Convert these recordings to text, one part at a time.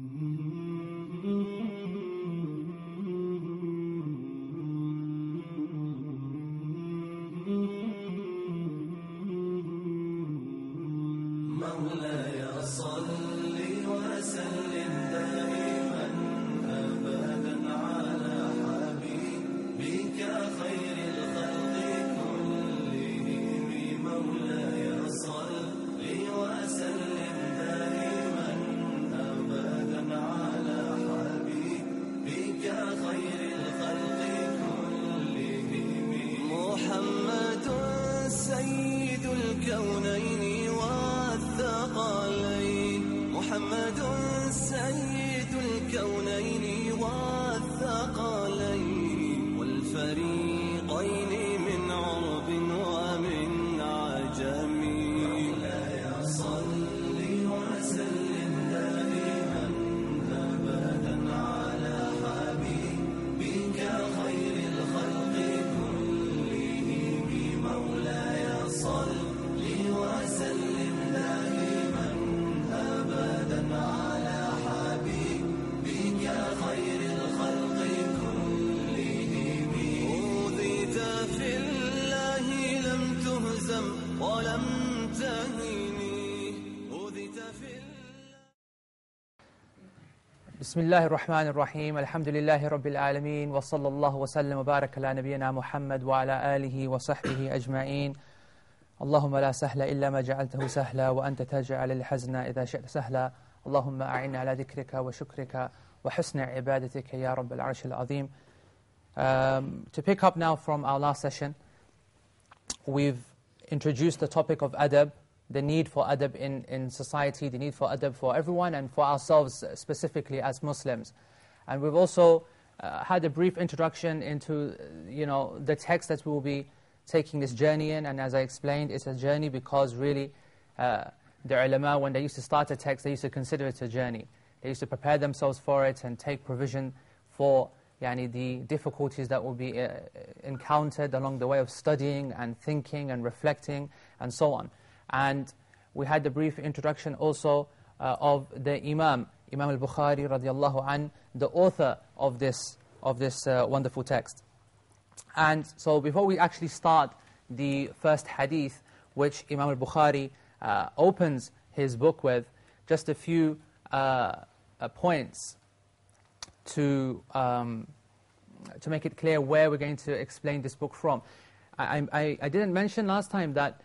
Mm-hmm. ولم تهني اوذيت في الله بسم الله الرحمن الرحيم الحمد لله رب العالمين وصلى الله وسلم وبارك على نبينا محمد وعلى آله وصحبه أجمعين اللهم لا سهل إلا ما جعلته سهلا وأنت تجعل الحزن إذا شئت سهلا اللهم أعنا على ذكرك وشكرك وحسن عبادتك يا رب العرش العظيم um, To pick up now from our last session we've introduced the topic of adab, the need for adab in, in society, the need for adab for everyone and for ourselves specifically as Muslims. And we've also uh, had a brief introduction into, you know, the text that we will be taking this journey in. And as I explained, it's a journey because really uh, the ulama, when they used to start a text, they used to consider it a journey. They used to prepare themselves for it and take provision for yani, the difficulties that will be uh, encountered along the way of studying and thinking and reflecting and so on. And we had the brief introduction also uh, of the Imam, Imam al-Bukhari radiallahu an, the author of this, of this uh, wonderful text. And so before we actually start the first hadith, which Imam al-Bukhari uh, opens his book with, just a few uh, uh, points to, um, to make it clear where we're going to explain this book from. I, I, I didn't mention last time that,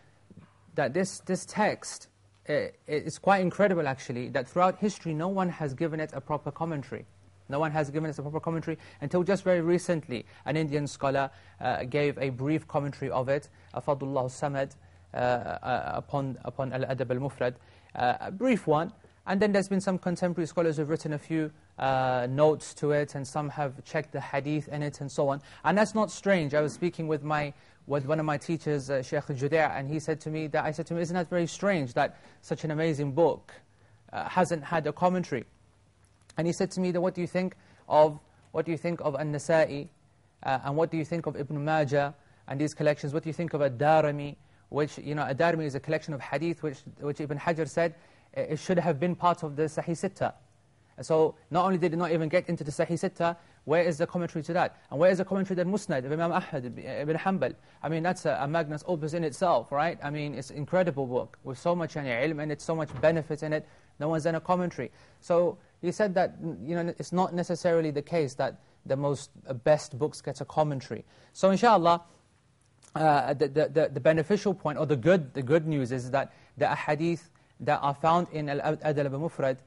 that this, this text uh, is quite incredible actually, that throughout history no one has given it a proper commentary. No one has given us a proper commentary until just very recently. An Indian scholar uh, gave a brief commentary of it, Afadullah Samad, uh, uh, upon, upon Al-Adab al-Mufrad, uh, a brief one. And then there's been some contemporary scholars who have written a few uh, notes to it, and some have checked the hadith in it, and so on. And that's not strange. I was speaking with my with one of my teachers, uh, Sheikh Juday' and he said to me that I said to him, isn't that very strange that such an amazing book uh, hasn't had a commentary? And he said to me, that, what do you think of, what do you think of An-Nasa'i, uh, and what do you think of Ibn Majah, and these collections, what do you think of Ad-Darimi, which, you know, Ad-Darimi is a collection of hadith, which, which Ibn Hajar said, uh, it should have been part of the Sahih Sittah. So not only did it not even get into the Sahih Sittah, where is the commentary to that? And where is the commentary the Musnad of Imam Ahmad ibn Hanbal? I mean, that's a, a magnus opus in itself, right? I mean, it's an incredible book with so much yani, ilm and it's so much benefit in it. No one's done a commentary. So he said that you know, it's not necessarily the case that the most uh, best books get a commentary. So inshallah, uh, the, the, the, the beneficial point, or the good, the good news is that the ahadith that are found in Al-Adab al-Mufrad,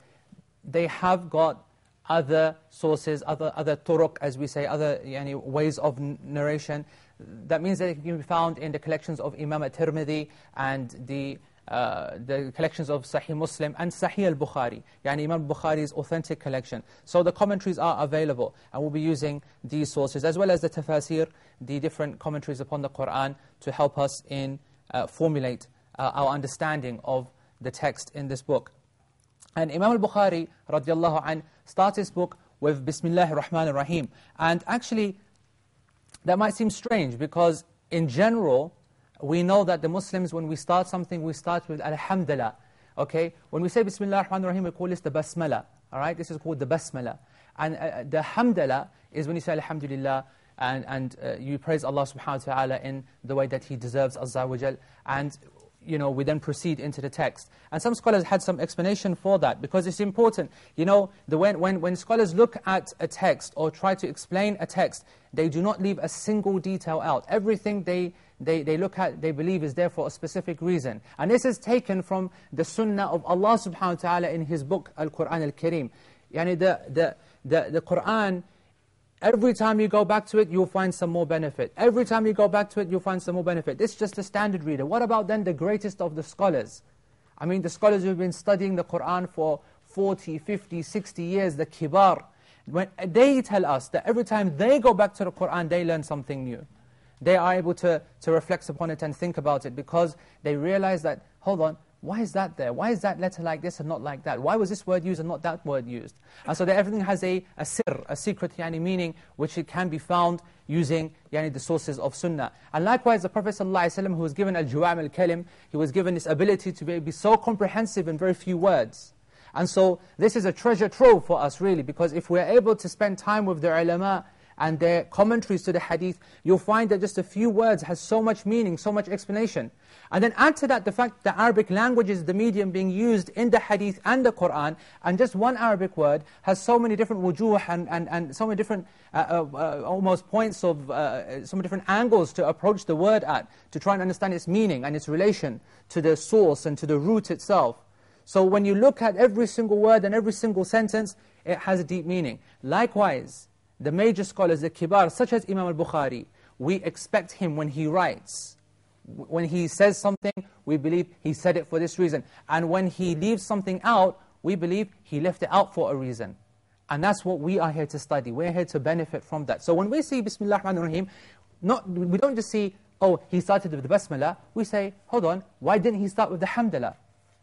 they have got other sources, other, other turuq, as we say, other yani, ways of narration. That means that it can be found in the collections of Imam at-Tirmidhi and the, uh, the collections of Sahih Muslim and Sahih al-Bukhari, yani Imam Bukhari's authentic collection. So the commentaries are available, and we'll be using these sources, as well as the tafasir, the different commentaries upon the Qur'an, to help us in uh, formulate uh, our understanding of the text in this book. And Imam al-Bukhari, radiallahu anh, starts his book with Bismillah ar-Rahman ar-Rahim. And actually, that might seem strange, because in general, we know that the Muslims, when we start something, we start with Alhamdulillah. Okay? When we say Bismillah ar-Rahman ar-Rahim, we call this the Basmala. All right, this is called the basmala. And uh, the hamdala is when you say alhamdulillah, and, and uh, you praise Allah subhanahu wa ta'ala in the way that He deserves, azza wa jal. And you know, we then proceed into the text. And some scholars had some explanation for that, because it's important. You know, the, when, when, when scholars look at a text or try to explain a text, they do not leave a single detail out. Everything they, they, they look at, they believe is there for a specific reason. And this is taken from the sunnah of Allah subhanahu wa ta'ala in His book, Al-Qur'an Al-Kareem. Yani the, the, the, the Qur'an Every time you go back to it, you'll find some more benefit. Every time you go back to it, you'll find some more benefit. This is just a standard reader. What about then the greatest of the scholars? I mean, the scholars who've been studying the Qur'an for 40, 50, 60 years, the kibar. When they tell us that every time they go back to the Qur'an, they learn something new. They are able to, to reflect upon it and think about it because they realize that, hold on, why is that there? Why is that letter like this and not like that? Why was this word used and not that word used? And so that everything has a, a sir, a secret yani, meaning, which it can be found using yani, the sources of sunnah. And likewise, the Prophet ﷺ, who was given al-juwam al-kalim, he was given this ability to be, be so comprehensive in very few words. And so this is a treasure trove for us really, because if we're able to spend time with the ulama, and their commentaries to the hadith, you'll find that just a few words has so much meaning, so much explanation. And then add to that the fact that Arabic language is the medium being used in the hadith and the Qur'an, and just one Arabic word has so many different wujuh and, and, and so many different uh, uh, uh, almost points of, uh, so many different angles to approach the word at, to try and understand its meaning and its relation to the source and to the root itself. So when you look at every single word and every single sentence, it has a deep meaning. Likewise, the major scholars, the kibar, such as Imam al-Bukhari, we expect him when he writes, when he says something, we believe he said it for this reason. And when he leaves something out, we believe he left it out for a reason. And that's what we are here to study. We're here to benefit from that. So when we see Bismillah ar-Rahman ar-Rahim, not, we don't just see, oh, he started with the Basmala. We say, hold on, why didn't he start with the Hamdallah?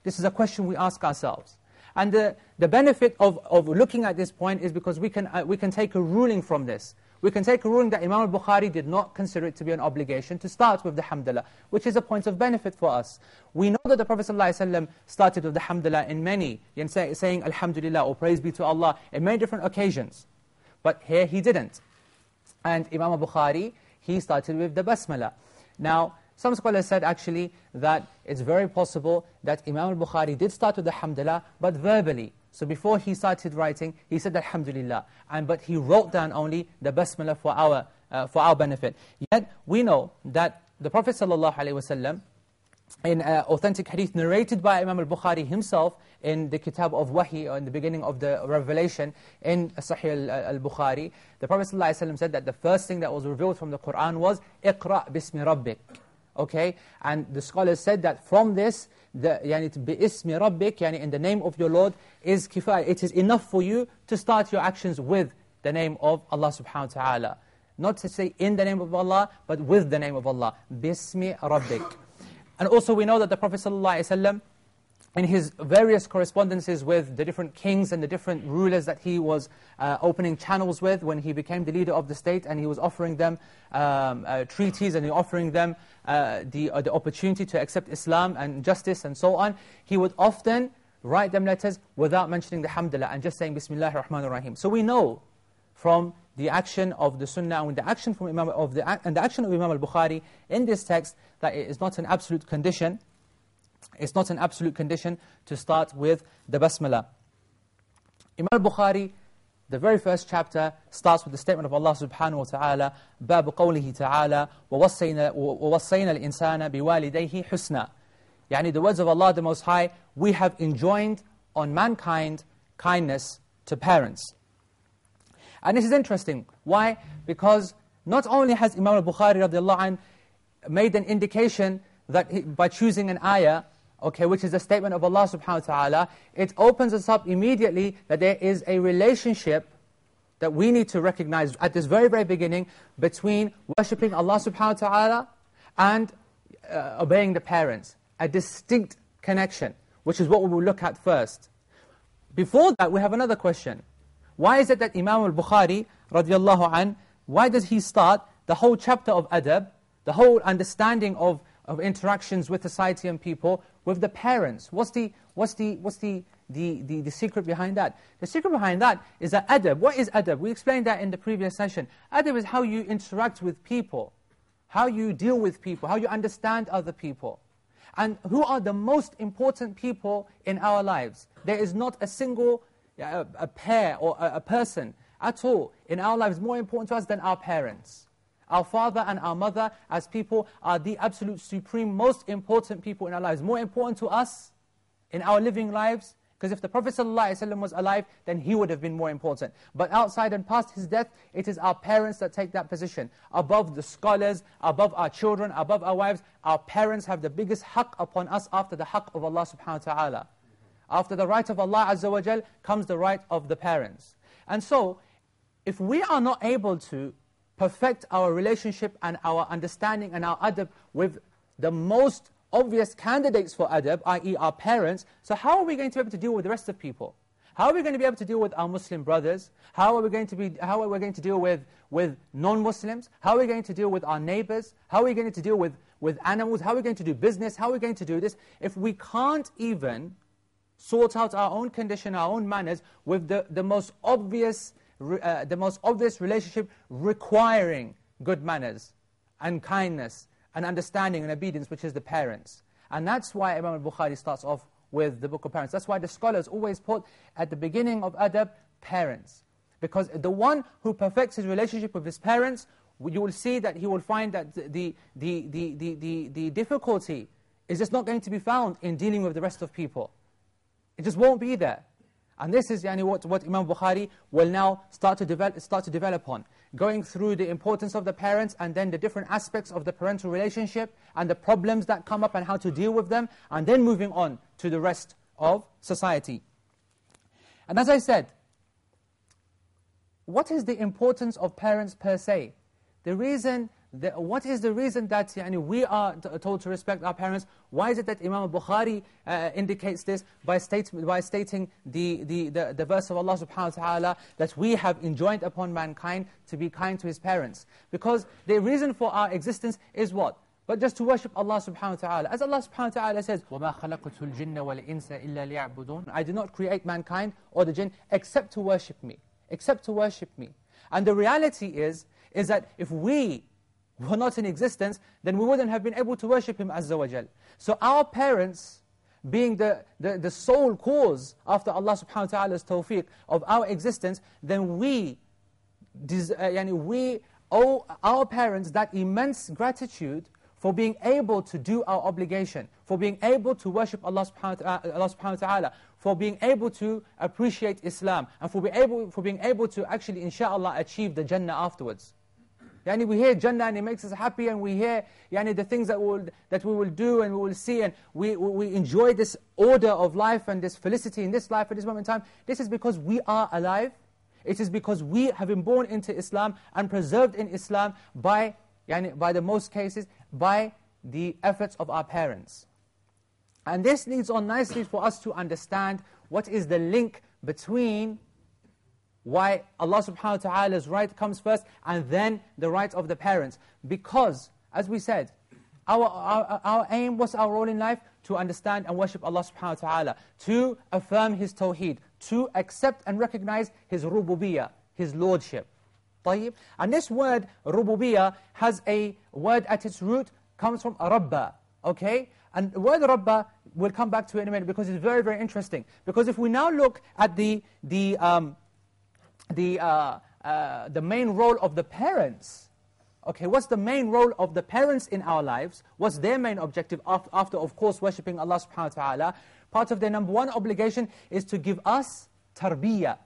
This is a question we ask ourselves. And the, the benefit of, of looking at this point is because we can, uh, we can take a ruling from this. We can take a ruling that Imam al-Bukhari did not consider it to be an obligation to start with the Hamdallah, which is a point of benefit for us. We know that the Prophet ﷺ started with the Hamdallah in many, in say, saying Alhamdulillah or praise be to Allah, in many different occasions. But here he didn't. And Imam al-Bukhari, he started with the Basmala. Now, some scholars said actually that it's very possible that Imam al-Bukhari did start with the Alhamdulillah, but verbally. So before he started writing, he said Alhamdulillah. And, but he wrote down only the Basmala for our, uh, for our benefit. Yet we know that the Prophet ﷺ, in uh, authentic hadith narrated by Imam al-Bukhari himself in the kitab of Wahi, or in the beginning of the revelation in Sahih al-Bukhari, the Prophet ﷺ said that the first thing that was revealed from the Qur'an was اقرأ بِسْمِ رَبِّكَ Okay, and the scholars said that from this, the yani بِإِسْمِ رَبِّكَ, yani in the name of your Lord, is kifaya. It is enough for you to start your actions with the name of Allah subhanahu wa ta'ala. Not to say in the name of Allah, but with the name of Allah. بِإِسْمِ رَبِّكَ. And also we know that the Prophet ﷺ in his various correspondences with the different kings and the different rulers that he was uh, opening channels with when he became the leader of the state and he was offering them um, uh, treaties and he offering them uh, the, uh, the opportunity to accept Islam and justice and so on, he would often write them letters without mentioning the hamdulillah and just saying Bismillah ar-Rahman ar-Rahim. So we know from the action of the Sunnah and the action from Imam of the and the action of Imam al-Bukhari in this text that it is not an absolute condition it's not an absolute condition to start with the basmala. Imam al-Bukhari, the very first chapter, starts with the statement of Allah subhanahu wa ta'ala, باب قوله تعالى ووصينا, ووصينا الإنسان بوالديه حسنا. Yani the words of Allah the Most High, we have enjoined on mankind kindness to parents. And this is interesting. Why? Because not only has Imam al-Bukhari radiallahu anh made an indication that he, by choosing an ayah okay, which is a statement of Allah subhanahu wa ta'ala, it opens us up immediately that there is a relationship that we need to recognize at this very, very beginning between worshipping Allah subhanahu wa ta'ala and uh, obeying the parents. A distinct connection, which is what we will look at first. Before that, we have another question. Why is it that Imam al-Bukhari, radiallahu an, why does he start the whole chapter of adab, the whole understanding of of interactions with society and people with the parents. What's the, what's the, what's the, the, the, the secret behind that? The secret behind that is that adab. What is adab? We explained that in the previous session. Adab is how you interact with people, how you deal with people, how you understand other people. And who are the most important people in our lives? There is not a single a, a pair or a, a person at all in our lives more important to us than our parents. Our father and our mother as people are the absolute supreme, most important people in our lives. More important to us in our living lives. Because if the Prophet ﷺ was alive, then he would have been more important. But outside and past his death, it is our parents that take that position. Above the scholars, above our children, above our wives, our parents have the biggest haqq upon us after the haqq of Allah subhanahu wa ta'ala. After the right of Allah Azza wa Jal comes the right of the parents. And so, if we are not able to perfect our relationship and our understanding and our adab with the most obvious candidates for adab, i.e. our parents, so how are we going to be able to deal with the rest of people? How are we going to be able to deal with our Muslim brothers? How are we going to, be, how are we going to deal with, with non-Muslims? How are we going to deal with our neighbors? How are we going to deal with, with animals? How are we going to do business? How are we going to do this? If we can't even sort out our own condition, our own manners, with the, the, most, obvious, uh, the most obvious relationship requiring good manners and kindness and understanding and obedience, which is the parents. And that's why Imam al-Bukhari starts off with the book of parents. That's why the scholars always put at the beginning of adab, parents. Because the one who perfects his relationship with his parents, you will see that he will find that the, the, the, the, the, the difficulty is just not going to be found in dealing with the rest of people. It just won't be there. And this is yani, what, what Imam Bukhari will now start to, develop, start to develop on. Going through the importance of the parents and then the different aspects of the parental relationship and the problems that come up and how to deal with them and then moving on to the rest of society. And as I said, what is the importance of parents per se? The reason the, what is the reason that yani, we are told to respect our parents? Why is it that Imam Bukhari uh, indicates this by, state, by stating the, the, the, the, verse of Allah subhanahu wa ta'ala that we have enjoined upon mankind to be kind to his parents? Because the reason for our existence is what? But just to worship Allah subhanahu wa ta'ala. As Allah subhanahu wa ta'ala says, وَمَا خَلَقْتُ الْجِنَّ وَالْإِنسَ إِلَّا لِيَعْبُدُونَ I do not create mankind or the jinn except to worship me. Except to worship me. And the reality is, is that if we were not in existence, then we wouldn't have been able to worship Him Azza wa Jal. So our parents, being the, the, the sole cause after Allah subhanahu wa ta'ala's tawfiq of our existence, then we, uh, we owe our parents that immense gratitude for being able to do our obligation, for being able to worship Allah subhanahu wa ta'ala, for being able to appreciate Islam, and for, be able, for being able to actually, inshaAllah, achieve the Jannah afterwards. Yani we hear Jannah and it makes us happy and we hear yani the things that, we'll, that we will do and we will see and we, we enjoy this order of life and this felicity in this life at this moment in time. This is because we are alive. It is because we have been born into Islam and preserved in Islam by, yani by the most cases, by the efforts of our parents. And this leads on nicely for us to understand what is the link between why Allah subhanahu wa ta'ala's right comes first and then the right of the parents. Because, as we said, our, our, our aim, what's our role in life? To understand and worship Allah subhanahu wa ta'ala. To affirm His tawheed. To accept and recognize His rububiyyah, His lordship. طيب? And this word, rububiyyah, has a word at its root, comes from rabba. Okay? And the word rabba, we'll come back to it in a minute because it's very, very interesting. Because if we now look at the, the um, the, uh, uh, the main role of the parents. Okay, what's the main role of the parents in our lives? What's their main objective after, after of course, worshipping Allah subhanahu wa ta'ala? Part of their number one obligation is to give us tarbiyah.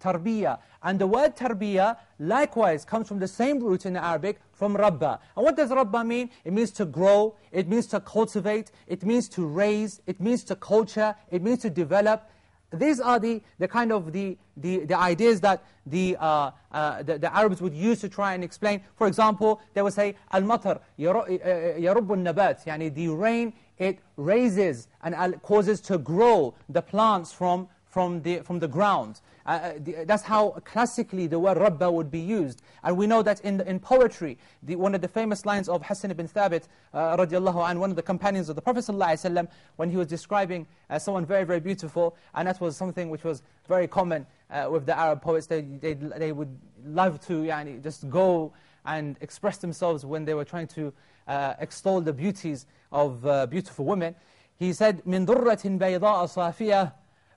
Tarbiyah. And the word tarbiyah, likewise, comes from the same root in Arabic, from rabba. And what does rabba mean? It means to grow, it means to cultivate, it means to raise, it means to culture, it means to develop, these are the, the kind of the, the, the ideas that the, uh, uh, the, the, Arabs would use to try and explain. For example, they would say, Al-matar yarubbu nabat yani the rain, it raises and causes to grow the plants from, from the, from the ground. Uh, uh, the, that's how classically the word rabba would be used. And we know that in, in poetry, the, one of the famous lines of Hassan ibn Thabit, uh, radiallahu anh, one of the companions of the Prophet ﷺ, when he was describing uh, someone very, very beautiful, and that was something which was very common uh, with the Arab poets, they, they, they would love to yani, just go and express themselves when they were trying to uh, extol the beauties of uh, beautiful women. He said, مِن ضُرَّةٍ بَيْضَاءَ صَافِيَةٍ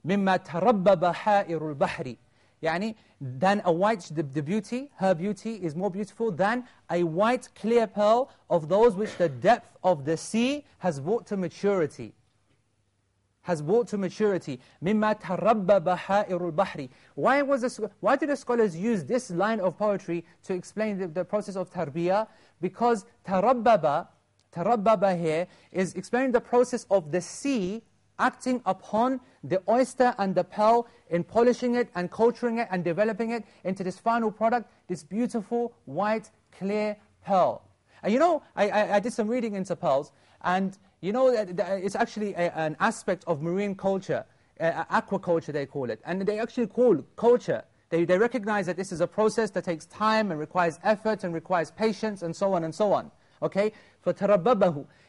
مِمَّا تَرَبَّبَ حَائِرُ الْبَحْرِ Yani, than a white, the, the beauty, her beauty is more beautiful than a white clear pearl of those which the depth of the sea has brought to maturity has brought to maturity. مِمَّا تَرَبَّبَ حَائِرُ الْبَحْرِ why, was this, why did the scholars use this line of poetry to explain the, the process of tarbiyah? Because tarabbaba, tarabbaba here is explaining the process of the sea acting upon the oyster and the pearl in polishing it and culturing it and developing it into this final product, this beautiful, white, clear pearl. And you know, I, I, I did some reading into pearls, and you know, it's actually a, an aspect of marine culture, uh, aquaculture they call it. And they actually call culture, they, they recognize that this is a process that takes time and requires effort and requires patience and so on and so on. Okay? For.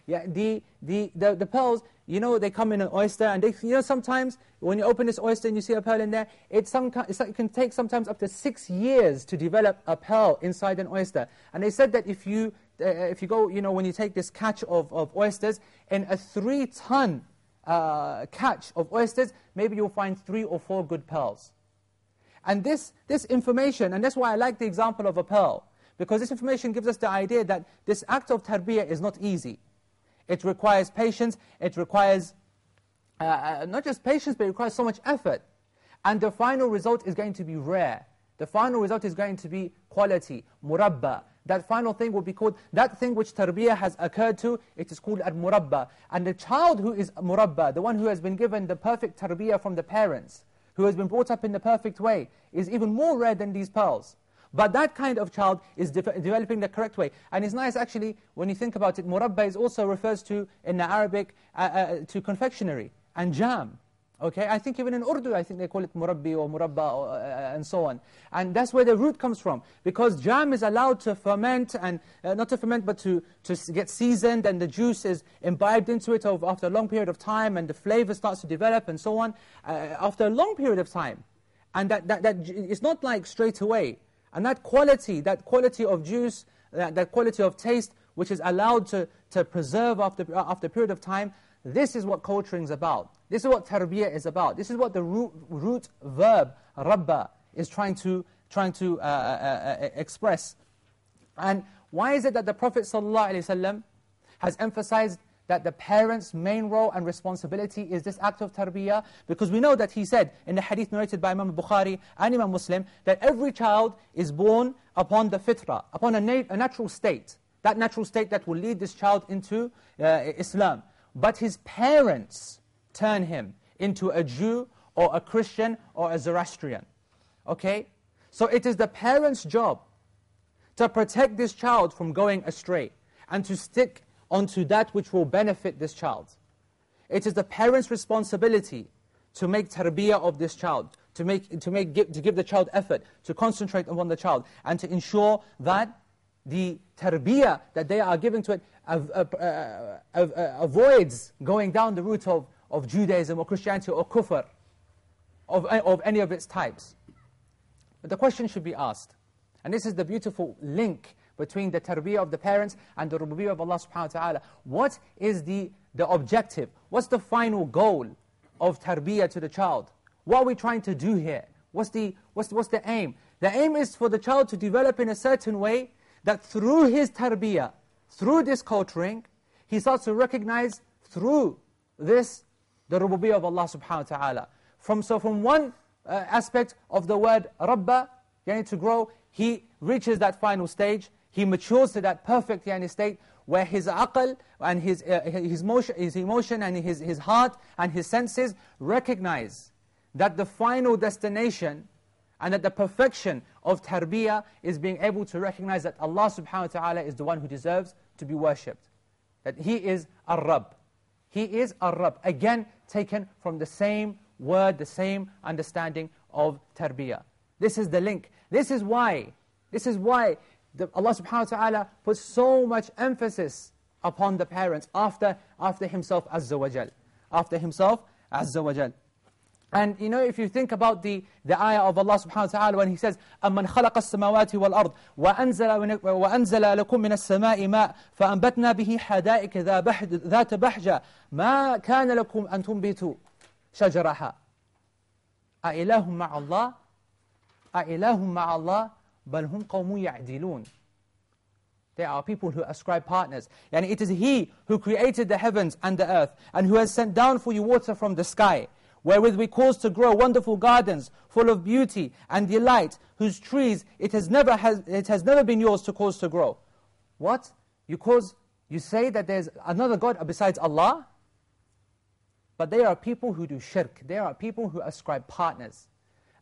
Yeah, the, the, the, the pearls, you know, they come in an oyster, and they, you know, sometimes when you open this oyster and you see a pearl in there, it, some, it can take sometimes up to six years to develop a pearl inside an oyster. And they said that if you uh, if you go, you know, when you take this catch of, of oysters, in a three-ton uh, catch of oysters, maybe you'll find three or four good pearls. And this, this information, and that's why I like the example of a pearl, because this information gives us the idea that this act of tarbiyah is not easy. It requires patience, it requires uh, uh not just patience, but it requires so much effort. And the final result is going to be rare. The final result is going to be quality, murabba, that final thing will be called, that thing which tarbiyah has occurred to, it is called al-murabba. And the child who is murabba, the one who has been given the perfect tarbiyah from the parents, who has been brought up in the perfect way, is even more rare than these pearls. But that kind of child is de developing the correct way. And it's nice actually, when you think about it, murabba is also refers to, in the Arabic, uh, uh, to confectionery and jam. Okay, I think even in Urdu, I think they call it murabbi or murabba or, uh, and so on. And that's where the root comes from. Because jam is allowed to ferment, and uh, not to ferment, but to, to get seasoned, and the juice is imbibed into it over, after a long period of time, and the flavor starts to develop, and so on, uh, after a long period of time. And that, that, that it's not like straight away. And that quality, that quality of juice, that, that quality of taste, which is allowed to, to preserve after, after a period of time, this is what culturing is about. This is what tarbiyah is about. This is what the root, root verb, rabba, is trying to, trying to uh, uh, uh, express. And why is it that the Prophet ﷺ has emphasized that the parent's main role and responsibility is this act of tarbiyah? Because we know that he said in the hadith narrated by Imam Bukhari and Imam Muslim that every child is born upon the fitrah, upon a, a natural state. That natural state that will lead this child into uh, Islam. But his parents turn him into a Jew or a Christian or a Zoroastrian. Okay? So it is the parent's job to protect this child from going astray and to stick onto that which will benefit this child. It is the parent's responsibility to make tarbiyah of this child, to, make, to, make, to give the child effort, to concentrate upon the child, and to ensure that the tarbiyah that they are giving to it uh, uh, uh, avoids going down the route of of Judaism or Christianity or kufr, of, of any of its types. But the question should be asked, and this is the beautiful link between the tarbiyah of the parents and the rububiyyah of Allah subhanahu wa ta'ala. What is the, the objective? What's the final goal of tarbiyah to the child? What are we trying to do here? What's the, what's, what's the aim? The aim is for the child to develop in a certain way that through his tarbiyah, through this culturing, he starts to recognize through this the rububiyyah of Allah subhanahu wa ta'ala. From, so from one uh, aspect of the word rabba, yani to grow, he reaches that final stage, he matures to that perfect yani state, where his aql and his, uh, his, motion, his emotion and his, his heart and his senses recognize that the final destination and that the perfection of tarbiyah is being able to recognize that Allah subhanahu wa ta'ala is the one who deserves to be worshipped. That He is Ar-Rabb. He is Ar-Rabb. Again, taken from the same word, the same understanding of tarbiyah. This is the link. This is why, this is why the, Allah subhanahu wa ta'ala puts so much emphasis upon the parents after, after himself azza wa jal. After himself azza wa jal. And you know, if you think about the, the ayah of Allah subhanahu wa ta'ala when He says, أَمَّنْ خَلَقَ السَّمَاوَاتِ وَالْأَرْضِ وَأَنزَلَ, وأنزل لَكُم مِّنَ السَّمَاءِ مَاء فَأَنبَتْنَا بِهِ حَدَائِكَ ذَات بَحْجَةٍ مَا كَانَ لَكُمْ أَن تُنبِتُوا شَجَرَهَا أَإِلَهٌ مَعَ اللَّهِ أَإِلَهٌ مَعَ اللَّهِ بَلْ هُمْ قَوْمٌ يَعْدِلُونَ There are people who ascribe partners. And it is He who created the heavens and the earth, and who has sent down for you water from the sky, wherewith we cause to grow wonderful gardens, full of beauty and delight, whose trees it has never, has, it has never been yours to cause to grow. What? You cause, you say that there's another God besides Allah? But there are people who do shirk. There are people who ascribe partners.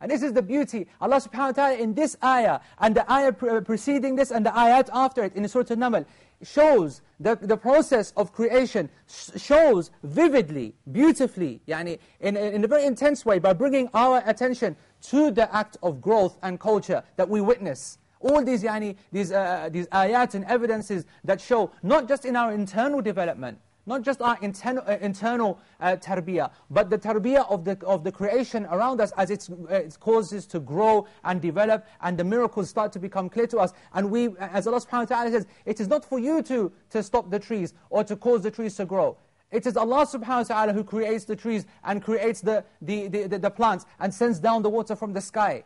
And this is the beauty. Allah subhanahu wa ta'ala in this ayah, and the ayah preceding this, and the ayat after it, in Surah An-Naml, shows the, the process of creation, shows vividly, beautifully, yani in, in a very intense way, by bringing our attention to the act of growth and culture that we witness. All these, yani, these, uh, these ayat and evidences that show, not just in our internal development, not just our internal, uh, internal uh, tarbiyah, but the tarbiyah of the, of the creation around us as it's, uh, it causes to grow and develop and the miracles start to become clear to us. And we, as Allah subhanahu wa ta'ala says, it is not for you to, to stop the trees or to cause the trees to grow. It is Allah subhanahu wa ta'ala who creates the trees and creates the, the, the, the, the plants and sends down the water from the sky.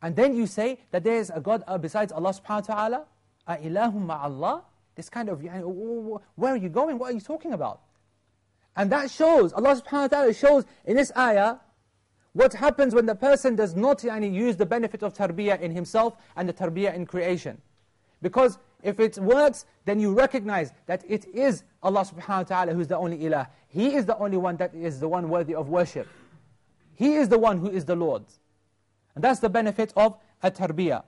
And then you say that there is a God uh, besides Allah subhanahu wa ta'ala? أَإِلَهُمْ مَعَ اللَّهِ this kind of, where are you going? What are you talking about? And that shows, Allah subhanahu wa ta'ala shows in this ayah, what happens when the person does not use the benefit of tarbiyah in himself and the tarbiyah in creation. Because if it works, then you recognize that it is Allah subhanahu wa ta'ala who is the only ilah. He is the only one that is the one worthy of worship. He is the one who is the Lord. And that's the benefit of a tarbiyah.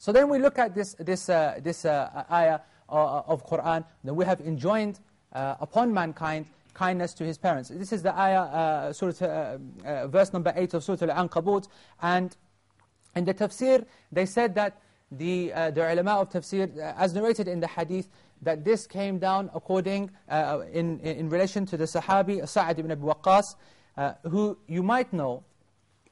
So then we look at this, this, uh, this uh, ayah uh, of Qur'an, that we have enjoined uh, upon mankind kindness to his parents. This is the ayah, uh, surah, uh, uh, verse number 8 of Surah Al-Ankabut. And in the tafsir, they said that the, uh, the ulama of tafsir, as narrated in the hadith, that this came down according, in, in relation to the Sahabi, Sa'ad ibn Abi Waqqas, who you might know,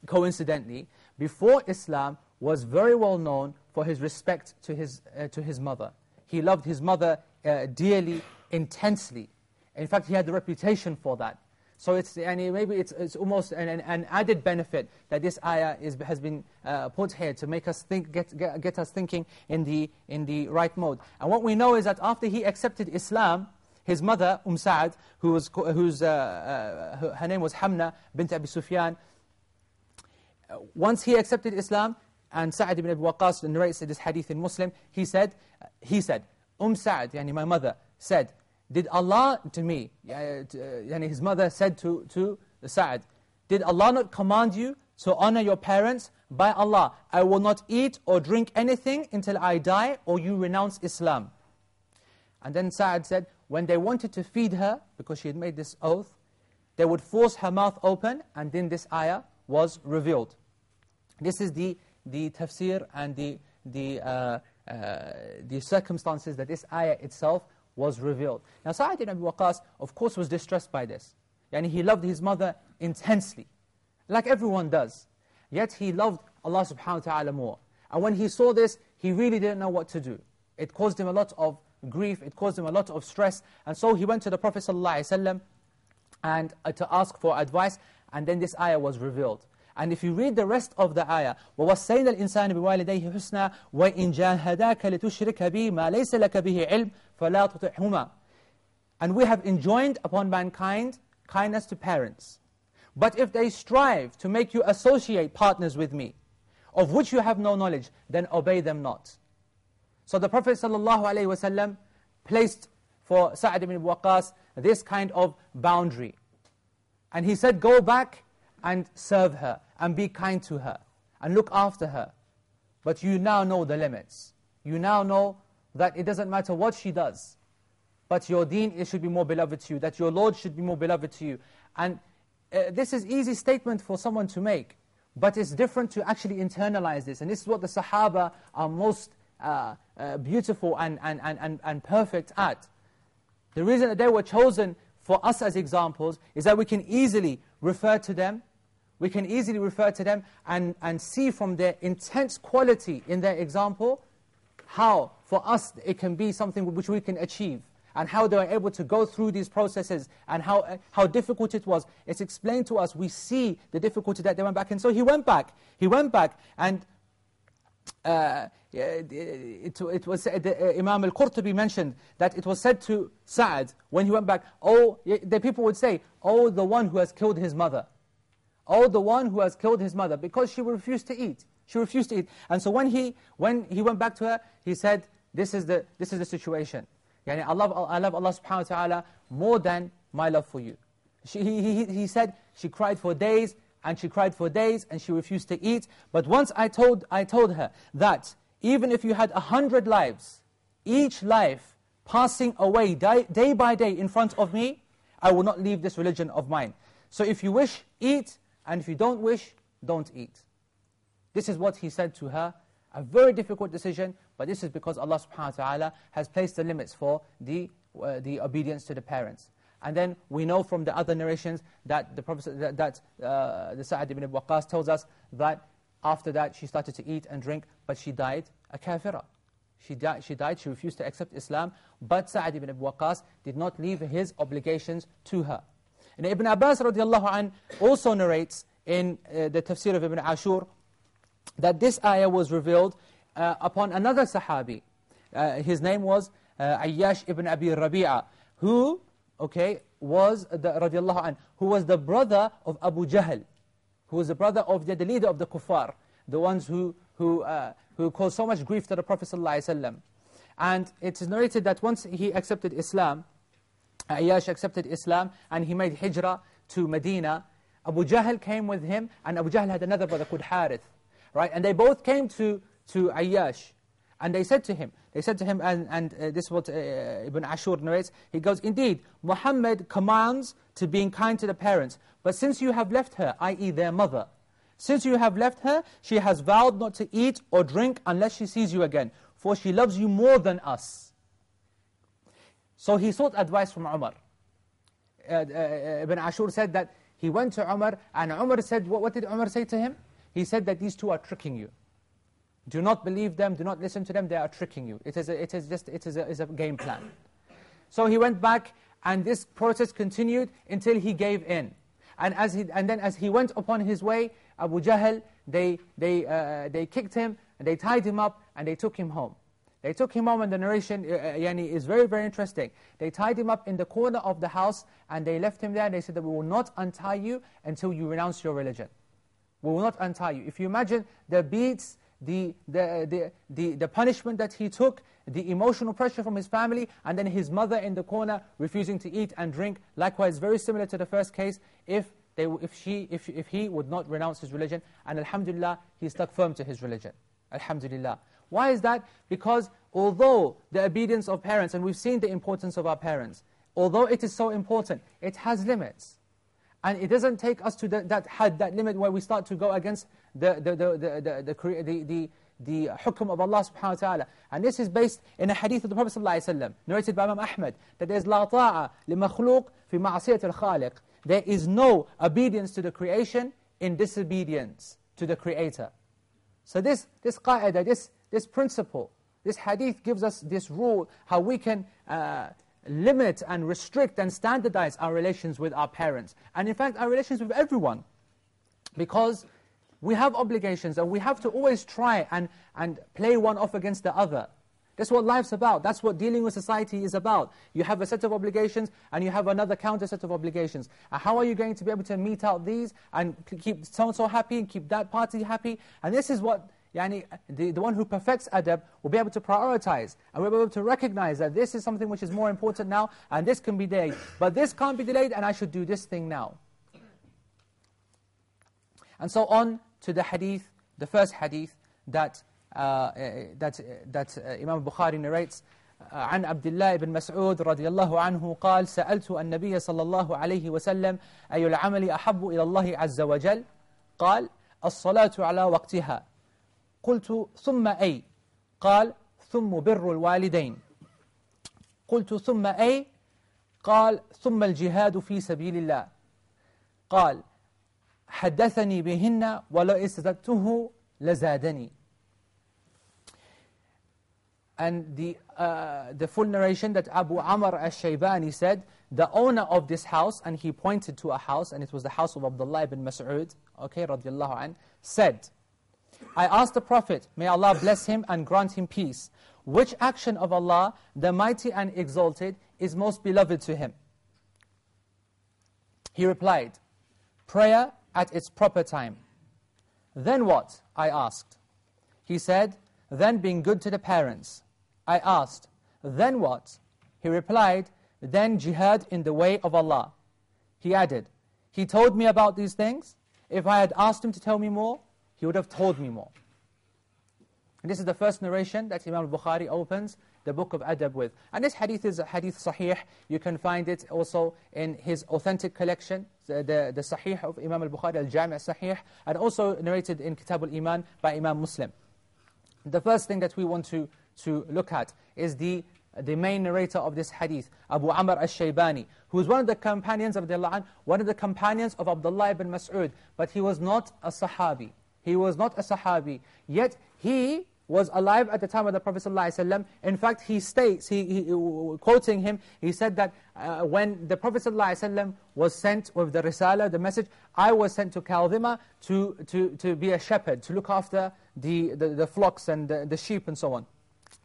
coincidentally, before Islam was very well known for his respect to his, uh, to his mother. He loved his mother uh, dearly, intensely. In fact, he had the reputation for that. So it's, and maybe it's, it's almost an, an, added benefit that this ayah is, has been uh, put here to make us think, get, get, get us thinking in the, in the right mode. And what we know is that after he accepted Islam, his mother, Umm Sa'ad, who was, whose, uh, uh, her name was Hamna bint Abi Sufyan, uh, once he accepted Islam, and Sa'ad ibn Abi Waqqas narrates this hadith in Muslim, he said, he said, Umm Sa'ad, yani my mother, said, did Allah to me, yani his mother said to, to Sa'ad, did Allah not command you to honor your parents? By Allah, I will not eat or drink anything until I die or you renounce Islam. And then Sa'ad said, when they wanted to feed her, because she had made this oath, they would force her mouth open, and then this ayah was revealed. This is the the tafsir and the, the, uh, uh, the circumstances that this ayah itself was revealed. Now Sa'ad ibn Abi Waqqas, of course, was distressed by this. And he loved his mother intensely, like everyone does. Yet he loved Allah subhanahu wa ta'ala more. And when he saw this, he really didn't know what to do. It caused him a lot of grief, it caused him a lot of stress. And so he went to the Prophet ﷺ and, uh, to ask for advice, and then this ayah was revealed. And if you read the rest of the ayah, وَوَصَّيْنَا الْإِنسَانِ بِوَالِدَيْهِ حُسْنًا وَإِنْ جَاهَدَاكَ لِتُشْرِكَ بِي مَا لَيْسَ لَكَ بِهِ عِلْمٍ فَلَا تُطِعْهُمَا And we have enjoined upon mankind kindness to parents. But if they strive to make you associate partners with me, of which you have no knowledge, then obey them not. So the Prophet ﷺ placed for Sa'ad ibn Waqqas this kind of boundary. And he said, go back and serve her and be kind to her and look after her. But you now know the limits. You now know that it doesn't matter what she does, but your deen it should be more beloved to you, that your Lord should be more beloved to you. And uh, this is easy statement for someone to make, but it's different to actually internalize this. And this is what the Sahaba are most uh, uh, beautiful and, and, and, and perfect at. The reason that they were chosen for us as examples is that we can easily refer to them, we can easily refer to them and, and see from their intense quality in their example how, for us, it can be something which we can achieve and how they were able to go through these processes and how, how difficult it was. It's explained to us, we see the difficulty that they went back. And so he went back. He went back and uh, it, it, was uh, Imam al-Qurtubi mentioned that it was said to Sa'ad when he went back, oh, the people would say, oh, the one who has killed his mother. Oh, the one who has killed his mother, because she refused to eat. She refused to eat. And so when he, when he went back to her, he said, this is the, this is the situation. Yani I love, I love Allah subhanahu wa ta'ala more than my love for you. She, he, he, he said she cried for days, and she cried for days, and she refused to eat. But once I told, I told her that even if you had a hundred lives, each life passing away day, day by day in front of me, I will not leave this religion of mine. So if you wish, eat, and if you don't wish, don't eat. This is what he said to her, a very difficult decision, but this is because Allah subhanahu wa ta'ala has placed the limits for the, uh, the obedience to the parents. And then we know from the other narrations that the Prophet, that, that uh, the Sa'ad ibn Waqqas tells us that after that she started to eat and drink, but she died a kafirah. She died, she died, she refused to accept Islam, but Sa'ad ibn Abu Waqqas did not leave his obligations to her. And Ibn Abbas radiallahu anh also narrates in uh, the tafsir of Ibn Ashur that this ayah was revealed uh, upon another sahabi. Uh, his name was uh, Ayyash ibn Abi Rabi'a, who, okay, was the, radiallahu anh, who was the brother of Abu Jahl, who was the brother of the, the leader of the kuffar, the ones who, who, uh, who caused so much grief to the Prophet ﷺ. And it is narrated that once he accepted Islam, Ayyash accepted Islam, and he made hijrah to Medina, Abu Jahl came with him, and Abu Jahl had another brother called Harith. Right? And they both came to, to Ayyash, and they said to him, they said to him, and, and uh, this is what uh, Ibn Ashur narrates, he goes, Indeed, Muhammad commands to being kind to the parents, but since you have left her, i.e. their mother, since you have left her, she has vowed not to eat or drink unless she sees you again, for she loves you more than us. So he sought advice from Umar. Uh, uh, Ibn Ashur said that he went to Umar, and Umar said, what, what did Umar say to him? He said that these two are tricking you. Do not believe them, do not listen to them, they are tricking you. It is, a, it is just it is a, is a game plan. So he went back, and this process continued until he gave in. And, as he, and then as he went upon his way, Abu Jahl, they, they, uh, they kicked him, and they tied him up, and they took him home. They took him home, and the narration uh, uh, yani, is very, very interesting. They tied him up in the corner of the house, and they left him there, and they said that we will not untie you until you renounce your religion. We will not untie you. If you imagine the beats, the, the, the, the, the punishment that he took, the emotional pressure from his family, and then his mother in the corner refusing to eat and drink, likewise very similar to the first case, if they, if, she, if, if he would not renounce his religion, and alhamdulillah, he stuck firm to his religion. Alhamdulillah. Why is that? Because although the obedience of parents, and we've seen the importance of our parents, although it is so important, it has limits. And it doesn't take us to that, that had, that limit where we start to go against the, the, the, the, the, the, the, the hukum of Allah subhanahu wa ta'ala. And this is based in a hadith of the Prophet sallallahu alayhi wa sallam, narrated by Imam Ahmad, that there is la ta'a li makhluq fi ma'asiyat al-khaliq. There is no obedience to the creation in disobedience to the Creator. So this, this qa'idah, this, this principle, this hadith gives us this rule, how we can uh, limit and restrict and standardize our relations with our parents. And in fact, our relations with everyone. Because we have obligations and we have to always try and, and play one off against the other. That's what life's about. That's what dealing with society is about. You have a set of obligations and you have another counter set of obligations. And how are you going to be able to meet out these and keep so-and-so happy and keep that party happy? And this is what yani, the, the one who perfects adab will be able to prioritize and will be able to recognize that this is something which is more important now and this can be delayed. But this can't be delayed and I should do this thing now. And so on to the hadith, the first hadith that uh, uh, that, uh, that uh, Imam Bukhari narrates, عن عبد الله بن مسعود رضي الله عنه قال سألت النبي صلى الله عليه وسلم أي العمل أحب إلى الله عز وجل قال الصلاة على وقتها قلت ثم أي قال ثم بر الوالدين قلت ثم أي قال ثم الجهاد في سبيل الله قال حدثني بهن ولو استزدته لزادني And the, uh, the full narration that Abu Amr al-Shaybani said, the owner of this house, and he pointed to a house, and it was the house of Abdullah ibn Mas'ud, okay, radiallahu anh, said, I asked the Prophet, may Allah bless him and grant him peace, which action of Allah, the mighty and exalted, is most beloved to him? He replied, prayer at its proper time. Then what? I asked. He said, then being good to the parents. I asked, then what? He replied, then jihad in the way of Allah. He added, he told me about these things. If I had asked him to tell me more, he would have told me more. And this is the first narration that Imam al-Bukhari opens the book of Adab with. And this hadith is a hadith sahih. You can find it also in his authentic collection, the, the, the sahih of Imam al-Bukhari, al-Jami' sahih and also narrated in Kitab al-Iman by Imam Muslim. The first thing that we want to, to look at is the, the main narrator of this hadith, Abu Amr al-Shaybani, who is one of the companions of the one of the companions of Abdullah ibn Mas'ud, but he was not a Sahabi. He was not a Sahabi. Yet he was alive at the time of the Prophet ﷺ. In fact, he states, he, he, quoting him, he said that uh, when the Prophet ﷺ was sent with the Risala, the message, I was sent to Kaldima to, to, to be a shepherd, to look after the, the, the flocks and the, the sheep and so on.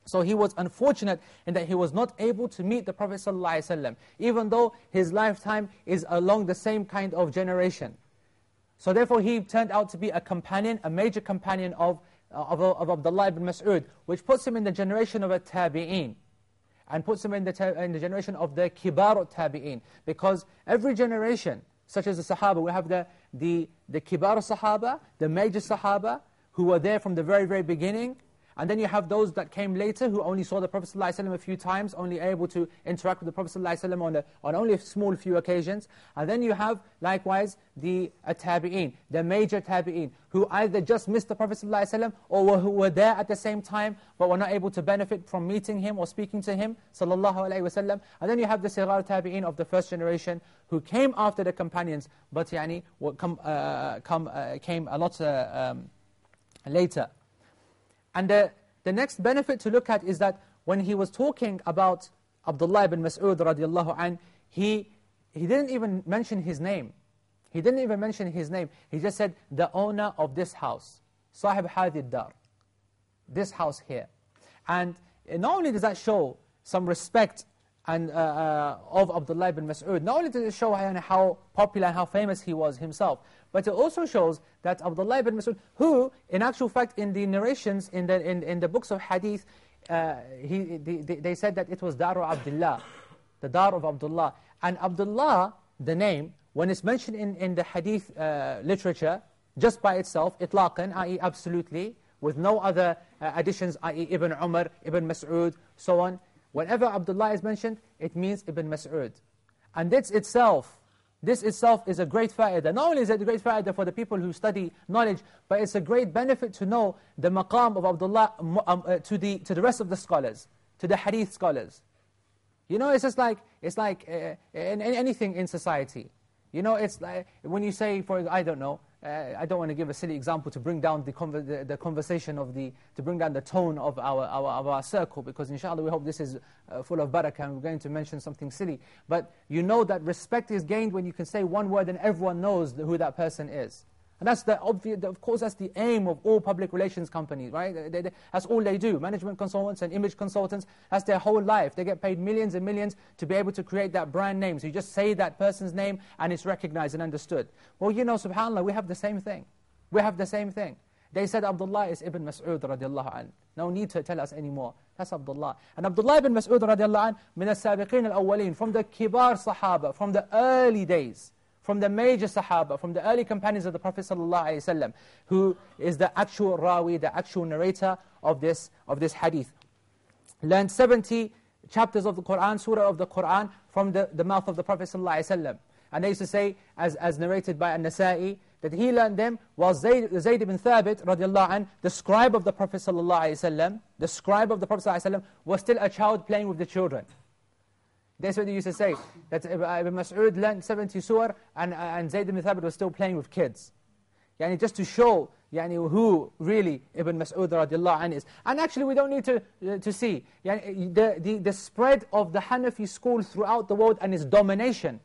So he was unfortunate in that he was not able to meet the Prophet ﷺ, even though his lifetime is along the same kind of generation. So therefore he turned out to be a companion, a major companion of uh, of, of Abdullah ibn Mas'ud, which puts him in the generation of a tabi'een, and puts him in the, in the generation of the kibar tabi'een, because every generation, such as the Sahaba, we have the, the, the kibar Sahaba, the major Sahaba, who were there from the very, very beginning, and then you have those that came later who only saw the Prophet ﷺ a few times, only able to interact with the Prophet ﷺ on, a, on only a small few occasions. And then you have, likewise, the uh, tabi'een, the major tabi'een, who either just missed the Prophet ﷺ or who were there at the same time, but were not able to benefit from meeting him or speaking to him, sallallahu alayhi wasallam. And then you have the sigar tabi'een of the first generation, who came after the companions, but yani, come, uh, come, uh, came a lot uh, um, later. And the, the next benefit to look at is that when he was talking about Abdullah ibn Mas'ud radiallahu anh, he, he didn't even mention his name. He didn't even mention his name. He just said, the owner of this house. Sahib Hadid Dar. This house here. And not only does that show some respect and, uh, uh, of Abdullah ibn Mas'ud, not only does it show how popular and how famous he was himself, but it also shows that Abdullah ibn Mas'ud, who, in actual fact, in the narrations, in the, in, in the books of hadith, uh, he, they, they said that it was Daru Abdullah, the Dar of Abdullah. And Abdullah, the name, when it's mentioned in, in the hadith uh, literature, just by itself, itlaqan, i.e. absolutely, with no other uh, additions, i.e. Ibn Umar, Ibn Mas'ud, so on. Whenever Abdullah is mentioned, it means Ibn Mas'ud. And this itself, this itself is a great fa'idah. Not only is it a great fa'idah for the people who study knowledge, but it's a great benefit to know the maqam of Abdullah um, uh, to, the, to the rest of the scholars, to the hadith scholars. You know, it's just like, it's like uh, in, in anything in society. You know, it's like, when you say, for I don't know, uh, I don't want to give a silly example to bring down the, conver the, the, conversation of the, to bring down the tone of our, our, of our circle, because inshallah we hope this is uh, full of barakah and we're going to mention something silly. But you know that respect is gained when you can say one word and everyone knows who that person is. And that's the obvious, of course, that's the aim of all public relations companies, right? They, they, that's all they do. Management consultants and image consultants, that's their whole life. They get paid millions and millions to be able to create that brand name. So you just say that person's name and it's recognized and understood. Well, you know, subhanAllah, we have the same thing. We have the same thing. They said Abdullah is Ibn Mas'ud radiallahu anh. No need to tell us anymore. That's Abdullah. And Abdullah ibn Mas'ud radiallahu anh, min al-sabiqeen al-awwaleen, from the kibar sahaba, from the early days from the major Sahaba, from the early companions of the Prophet ﷺ, who is the actual rawi, the actual narrator of this, of this hadith. Learned 70 chapters of the Qur'an, surah of the Qur'an, from the, the mouth of the Prophet ﷺ. And they used to say, as, as narrated by An-Nasa'i, that he learned them while Zayd, Zayd ibn Thabit, radiallahu anh, the scribe of the Prophet ﷺ, the scribe of the Prophet ﷺ, was still a child playing with the children. That's what they used to say, that Ibn Mas'ud learned 70 surah, and, and Zayd ibn Thabit was still playing with kids. Yani just to show yani, who really Ibn Mas'ud radiallahu anh is. And actually we don't need to, uh, to see yani, the, the, the spread of the Hanafi school throughout the world and its domination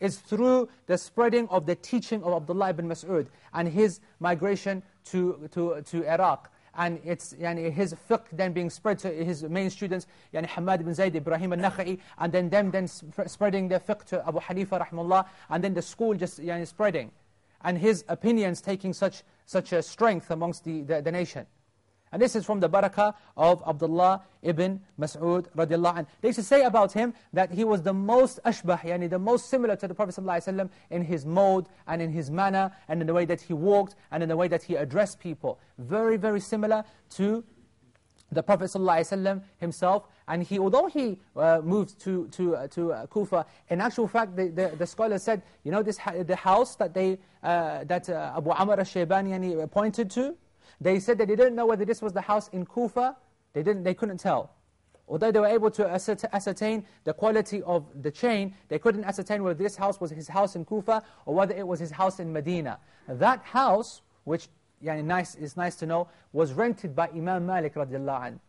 is through the spreading of the teaching of Abdullah ibn Mas'ud and his migration to, to, to Iraq. And it's yani, his fiqh then being spread to his main students, yani Hamad ibn Zayd, Ibrahim al-Nakha'i, and then them then spreading the fiqh to Abu Hanifa rahimahullah, and then the school just yani, spreading and his opinions taking such, such a strength amongst the, the, the nation. And this is from the barakah of Abdullah ibn Mas'ud radiallahu anh. They used to say about him that he was the most ashbah, yani the most similar to the Prophet ﷺ in his mode and in his manner and in the way that he walked and in the way that he addressed people. Very, very similar to the Prophet ﷺ himself. And he, although he uh, moved to, to, uh, to uh, Kufa, in actual fact, the, the, the scholar said, you know this the house that, they, uh, that uh, Abu Amr al-Shaybani pointed to? They said that they didn't know whether this was the house in Kufa. They, didn't, they couldn't tell. Although they were able to ascertain the quality of the chain, they couldn't ascertain whether this house was his house in Kufa or whether it was his house in Medina. That house, which yani nice, is nice to know, was rented by Imam Malik radiallahu anh.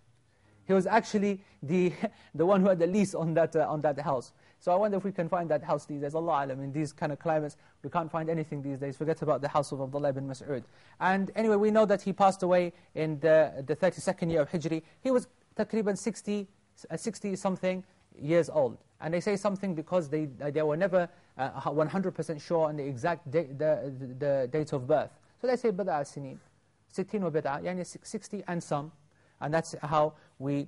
He was actually the, the one who had the lease on that, uh, on that house. So I wonder if we can find that house these days. Allah alam, in these kind of climates, we can't find anything these days. Forget about the house of Abdullah ibn Mas'ud. And anyway, we know that he passed away in the, the 32nd year of Hijri. He was takriban 60, uh, 60 something years old. And they say something because they, they were never 100% uh, sure on the exact the, the, the date of birth. So they say bid'ah sinin. 60 wa bid'ah, yani 60 and some. And that's how we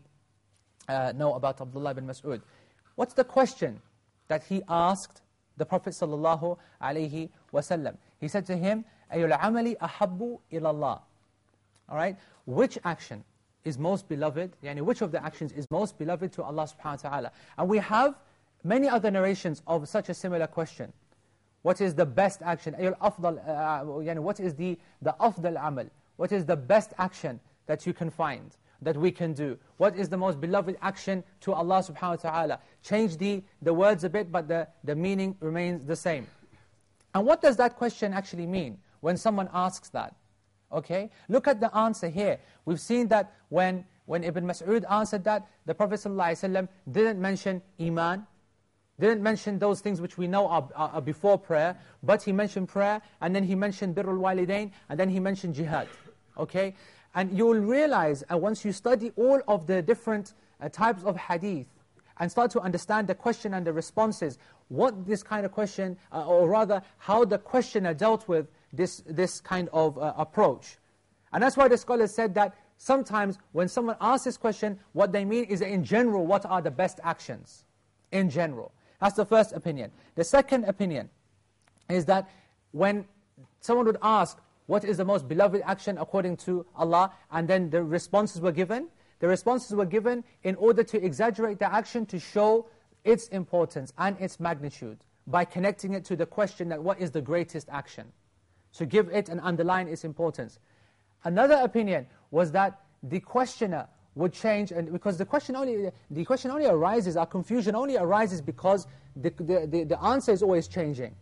uh, know about Abdullah bin Mas'ud. What's the question that he asked the Prophet sallallahu alaihi wasallam? He said to him, أَيُّ الْعَمَلِ أَحَبُّ إِلَى اللَّهِ All right? Which action is most beloved? Yani which of the actions is most beloved to Allah subhanahu wa ta'ala? And we have many other narrations of such a similar question. What is the best action? أَيُّ الْأَفْضَلِ uh, yani What is the, the أفضل amal? What is the best action that you can find? That we can do? What is the most beloved action to Allah subhanahu wa ta'ala? Change the, the words a bit, but the, the meaning remains the same. And what does that question actually mean when someone asks that? Okay, look at the answer here. We've seen that when, when Ibn Mas'ud answered that, the Prophet ﷺ didn't mention Iman, didn't mention those things which we know are, are, are, before prayer, but he mentioned prayer, and then he mentioned birrul walidain, and then he mentioned jihad. Okay? And you will realize, uh, once you study all of the different uh, types of hadith, and start to understand the question and the responses, what this kind of question, uh, or rather, how the questioner dealt with this, this kind of uh, approach. And that's why the scholars said that sometimes when someone asks this question, what they mean is in general, what are the best actions? In general. That's the first opinion. The second opinion is that when someone would ask, what is the most beloved action according to Allah, and then the responses were given. The responses were given in order to exaggerate the action to show its importance and its magnitude by connecting it to the question that what is the greatest action. To give it and underline its importance. Another opinion was that the questioner would change, and because the question only the question only arises, our confusion only arises because the, the, the, the answer is always changing.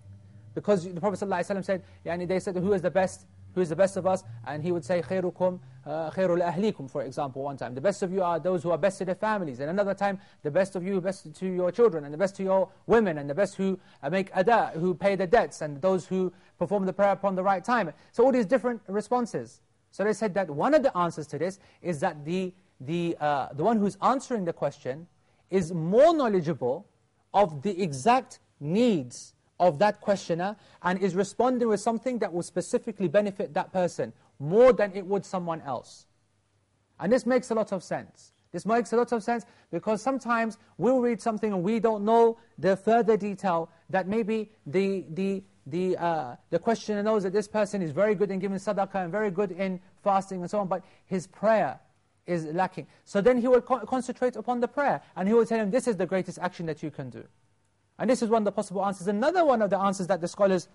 Because the Prophet ﷺ said, yani they said, who is the best who is the best of us? And he would say, خيركم خير لأهليكم, for example, one time. The best of you are those who are best to their families. And another time, the best of you, best to your children, and the best to your women, and the best who uh, make ada, who pay the debts, and those who perform the prayer upon the right time. So all these different responses. So they said that one of the answers to this is that the, the, uh, the one who's answering the question is more knowledgeable of the exact needs of that questioner and is responding with something that will specifically benefit that person more than it would someone else. And this makes a lot of sense. This makes a lot of sense because sometimes we'll read something and we don't know the further detail that maybe the, the, the, uh, the questioner knows that this person is very good in giving sadaqah and very good in fasting and so on, but his prayer is lacking. So then he will co concentrate upon the prayer, and he will tell him, this is the greatest action that you can do. And this is one of the possible answers. Another one of the answers that the scholars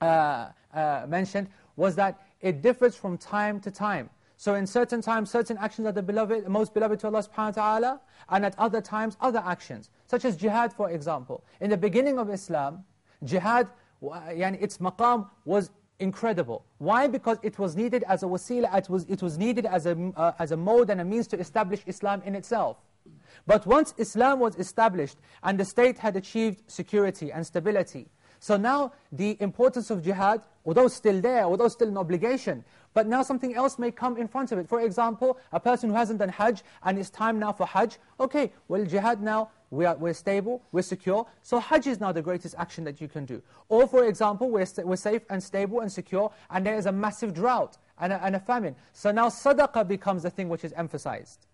uh, uh, mentioned was that it differs from time to time. So in certain times, certain actions are the beloved, most beloved to Allah subhanahu wa ta'ala, and at other times, other actions. Such as jihad, for example. In the beginning of Islam, jihad, yani its maqam was incredible. Why? Because it was needed as a wasila, it was, it was needed as a, uh, as a mode and a means to establish Islam in itself. But once Islam was established and the state had achieved security and stability, so now the importance of jihad, although still there, although still an obligation, but now something else may come in front of it. For example, a person who hasn't done hajj and it's time now for hajj, okay, well jihad now, we are, we're stable, we're secure, so hajj is now the greatest action that you can do. Or for example, we're, we're safe and stable and secure, and there is a massive drought and a, and a famine. So now sadaqah becomes the thing which is emphasized.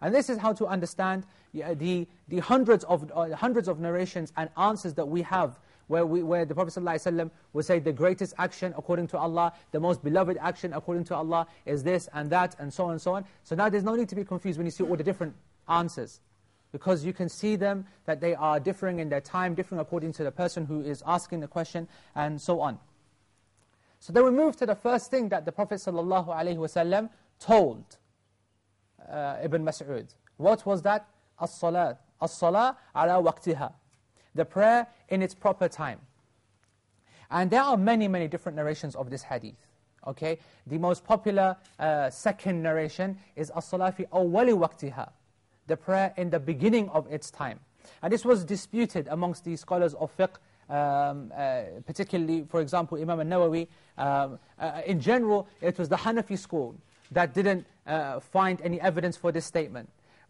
And this is how to understand the, the hundreds, of, uh, hundreds of narrations and answers that we have where, we, where the Prophet ﷺ would say the greatest action according to Allah, the most beloved action according to Allah is this and that and so on and so on. So now there's no need to be confused when you see all the different answers. Because you can see them that they are differing in their time, differing according to the person who is asking the question and so on. So then we move to the first thing that the Prophet ﷺ told Ibn Mas'ud. What was that? As-salat. As-salah ala waqtiha the prayer in its proper time. And there are many, many different narrations of this hadith. Okay, the most popular uh, second narration is as-salah fi awwali waqtiha, the prayer in the beginning of its time. And this was disputed amongst the scholars of fiqh, um, uh, particularly, for example, Imam al-Nawawi. Um, uh, in general, it was the Hanafi school that didn't uh, find any evidence for this statement.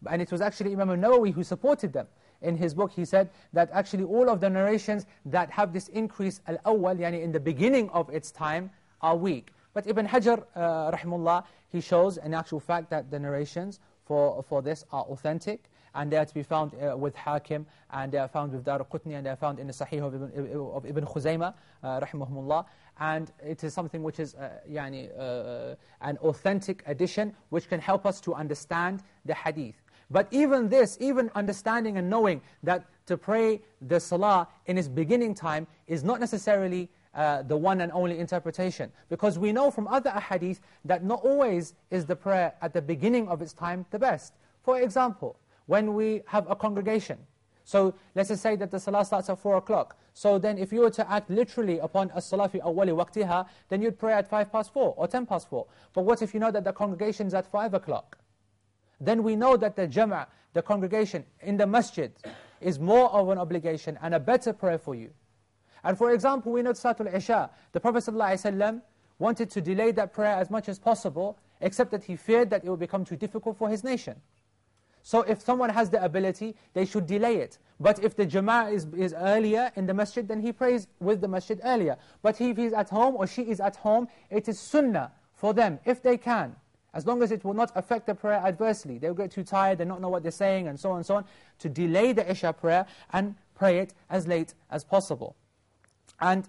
And it was actually Imam al-Nawawi who supported them in his book, he said that actually all of the narrations that have this increase al-awwal, yani in the beginning of its time, are weak. But Ibn Hajar, uh, rahimullah, he shows in actual fact that the narrations for, for this are authentic, and they are to be found uh, with Hakim, and they are found with Dar Qutni, and they are found in the Sahih of Ibn, of Ibn Khuzaymah, uh, rahimahumullah, and it is something which is uh, yani, uh, an authentic addition, which can help us to understand the hadith. But even this, even understanding and knowing that to pray the salah in its beginning time is not necessarily uh, the one and only interpretation. Because we know from other ahadith that not always is the prayer at the beginning of its time the best. For example, when we have a congregation, so let's just say that the salah starts at 4 o'clock. So then if you were to act literally upon as-salah fi awwali waqtiha, then you'd pray at 5 past 4 or 10 past 4. But what if you know that the congregation is at 5 o'clock? then we know that the jam'a, the congregation in the masjid, is more of an obligation and a better prayer for you. And for example, we know Salatul Isha, the Prophet ﷺ wanted to delay that prayer as much as possible, except that he feared that it would become too difficult for his nation. So if someone has the ability, they should delay it. But if the jama'ah is, is earlier in the masjid, then he prays with the masjid earlier. But if he's at home or she is at home, it is sunnah for them, if they can, as long as it will not affect the prayer adversely. They'll get too tired, they don't know what they're saying, and so on and so on, to delay the Isha prayer and pray it as late as possible. And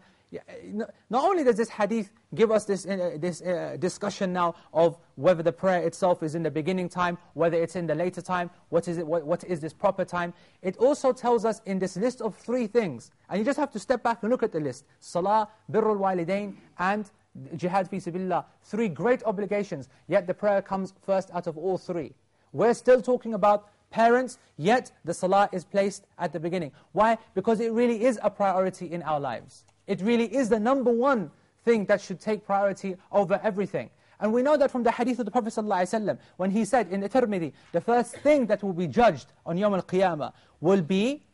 not only does this hadith give us this, uh, this uh, discussion now of whether the prayer itself is in the beginning time, whether it's in the later time, what is, it, what, what is this proper time, it also tells us in this list of three things, and you just have to step back and look at the list, salah, birrul walidain, and jihad fi sabilillah, three great obligations, yet the prayer comes first out of all three. We're still talking about parents, yet the salah is placed at the beginning. Why? Because it really is a priority in our lives. It really is the number one thing that should take priority over everything. And we know that from the hadith of the Prophet ﷺ, when he said in the Tirmidhi, the first thing that will be judged on Yawm al-Qiyamah will be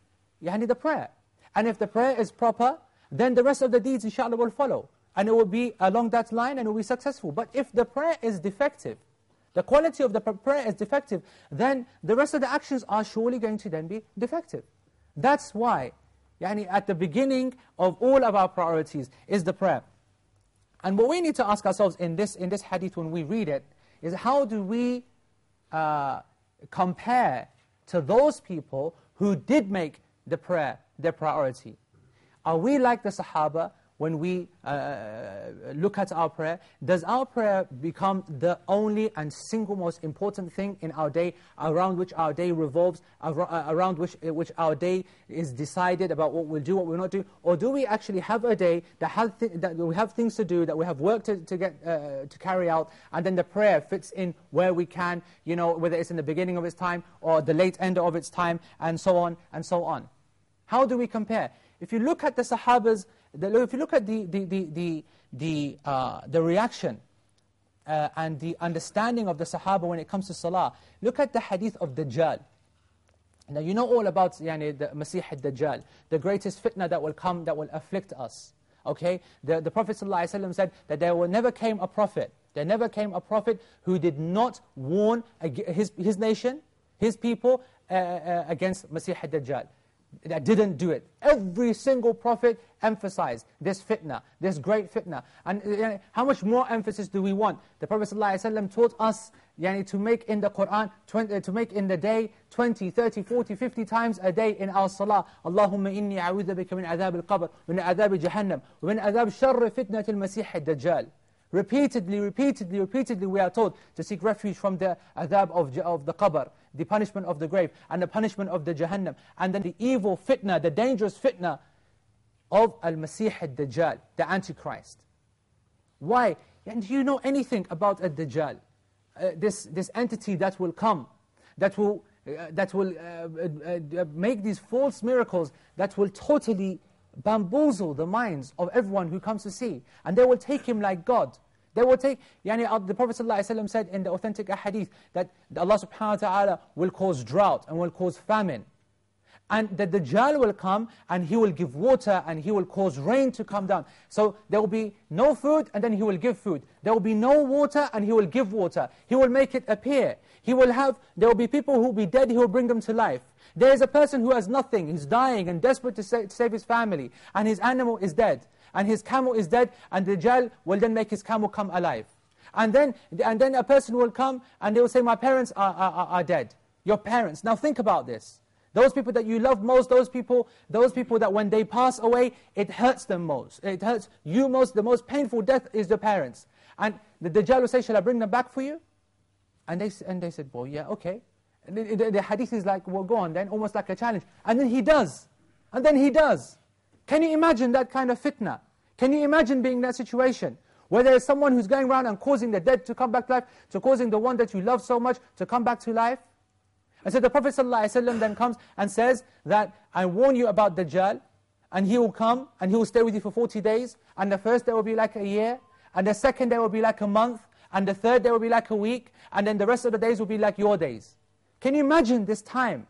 yani the prayer. And if the prayer is proper, then the rest of the deeds inshallah will follow and it will be along that line and it will be successful. But if the prayer is defective, the quality of the prayer is defective, then the rest of the actions are surely going to then be defective. That's why, yani at the beginning of all of our priorities is the prayer. And what we need to ask ourselves in this, in this hadith when we read it, is how do we uh, compare to those people who did make the prayer their priority? Are we like the Sahaba when we uh, look at our prayer, does our prayer become the only and single most important thing in our day, around which our day revolves, uh, around which, uh, which our day is decided about what we'll do, what we'll not do? Or do we actually have a day that, have that we have things to do, that we have work to, to, get, uh, to carry out, and then the prayer fits in where we can, you know, whether it's in the beginning of its time or the late end of its time, and so on and so on. How do we compare? If you look at the Sahabas, if you look at the, the, the, the, the, uh, the reaction uh, and the understanding of the Sahaba when it comes to Salah, look at the hadith of Dajjal. Now you know all about yani, the Masih al-Dajjal, the greatest fitna that will come, that will afflict us. Okay? The, the Prophet ﷺ said that there will never came a prophet, there never came a prophet who did not warn his, his nation, his people, uh, uh, against Masih al-Dajjal that didn't do it. Every single prophet emphasized this fitna, this great fitna. And uh, how much more emphasis do we want? The Prophet ﷺ taught us yani, to make in the Qur'an, 20, uh, to make in the day 20, 30, 40, 50 times a day in our salah. Allahumma inni a'udhu bika min adhab al-qabr, min adhab jahannam, min adhab sharr fitnat al-masih al-dajjal. Repeatedly, repeatedly, repeatedly we are told to seek refuge from the adhab of, of the qabr, the punishment of the grave, and the punishment of the jahannam, and then the evil fitna, the dangerous fitna of al-Masih al-Dajjal, the Antichrist. Why? And do you know anything about al-Dajjal? Uh, this, this entity that will come, that will, uh, that will uh, uh, uh make these false miracles, that will totally bamboozle the minds of everyone who comes to see. And they will take him like God. They will take, yani, uh, the Prophet ﷺ said in the authentic hadith that Allah subhanahu wa ta'ala will cause drought and will cause famine. And the Dajjal will come and he will give water and he will cause rain to come down. So there will be no food and then he will give food. There will be no water and he will give water. He will make it appear. He will have, there will be people who will be dead, he will bring them to life. There is a person who has nothing, he's dying and desperate to save, to save his family, and his animal is dead, and his camel is dead, and the Dajjal will then make his camel come alive. And then, and then a person will come and they will say, my parents are, are, are dead. Your parents. Now think about this. Those people that you love most, those people, those people that when they pass away, it hurts them most. It hurts you most. The most painful death is the parents. And the Dajjal will say, shall I bring them back for you? And they, and they said, well, yeah, okay. The, the, the, hadith is like, well, go on then, almost like a challenge. And then he does. And then he does. Can you imagine that kind of fitna? Can you imagine being in that situation? Where there is someone who's going around and causing the dead to come back to life, to causing the one that you love so much to come back to life? And so the Prophet ﷺ then comes and says that, I warn you about Dajjal, and he will come, and he will stay with you for 40 days, and the first day will be like a year, and the second day will be like a month, and the third day will be like a week, and then the rest of the days will be like your days. Can you imagine this time?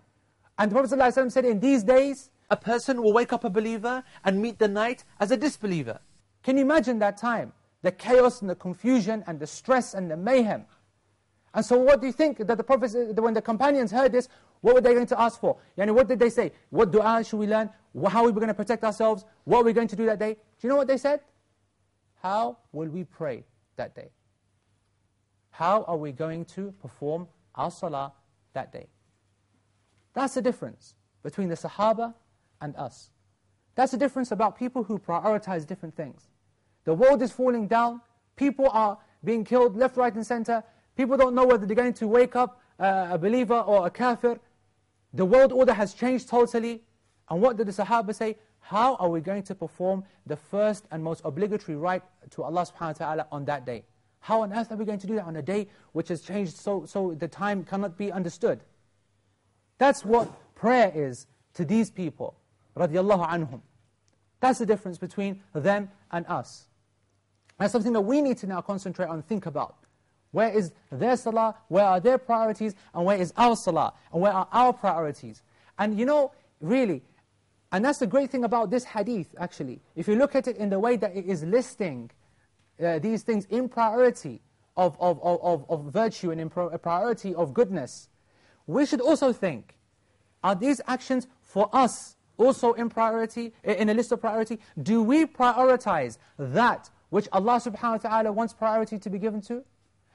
And the Prophet ﷺ said, in these days, a person will wake up a believer and meet the night as a disbeliever. Can you imagine that time? The chaos and the confusion and the stress and the mayhem. And so what do you think that the Prophet, uh, when the companions heard this, what were they going to ask for? Yani what did they say? What dua should we learn? How are we going to protect ourselves? What are we going to do that day? Do you know what they said? How will we pray that day? How are we going to perform our salah that day. That's the difference between the Sahaba and us. That's the difference about people who prioritize different things. The world is falling down, people are being killed left, right and center, people don't know whether they're going to wake up uh, a believer or a kafir. The world order has changed totally. And what did the Sahaba say? How are we going to perform the first and most obligatory right to Allah subhanahu wa ta'ala on that day? How on earth are we going to do that on a day which has changed so, so the time cannot be understood? That's what prayer is to these people, radiallahu anhum. That's the difference between them and us. That's something that we need to now concentrate on and think about. Where is their salah, where are their priorities, and where is our salah, and where are our priorities? And you know, really, and that's the great thing about this hadith, actually. If you look at it in the way that it is listing uh, these things in priority of, of, of, of virtue and in priority of goodness, we should also think, are these actions for us also in priority, in a list of priority? Do we prioritize that which Allah subhanahu wa ta'ala wants priority to be given to?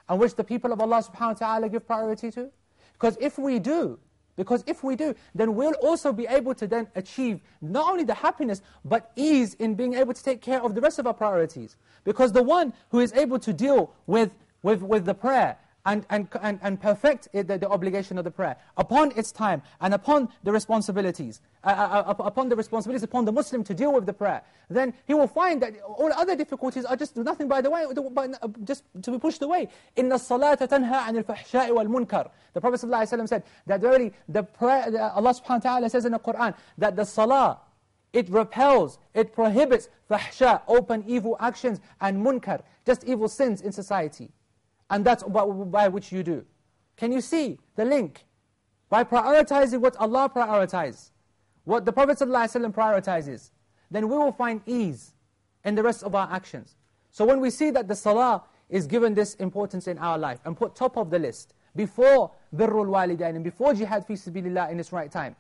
And which the people of Allah subhanahu wa ta'ala give priority to? Because if we do, Because if we do, then we'll also be able to then achieve not only the happiness, but ease in being able to take care of the rest of our priorities. Because the one who is able to deal with, with, with the prayer, and, and, and, and perfect the, the, obligation of the prayer upon its time and upon the responsibilities, uh, uh, uh upon the responsibilities upon the Muslim to deal with the prayer, then he will find that all other difficulties are just nothing by the way, uh, just to be pushed away. إِنَّ الصَّلَاةَ تَنْهَى عَنِ الْفَحْشَاءِ وَالْمُنْكَرِ The Prophet ﷺ said that really the prayer, Allah subhanahu wa ta'ala says in the Qur'an that the salah, it repels, it prohibits fahsha, open evil actions, and munkar, just evil sins in society. And that's by, which you do. Can you see the link? By prioritizing what Allah prioritizes, what the Prophet ﷺ prioritizes, then we will find ease in the rest of our actions. So when we see that the salah is given this importance in our life and put top of the list, before birrul walidain and before jihad fi sabilillah in its right time,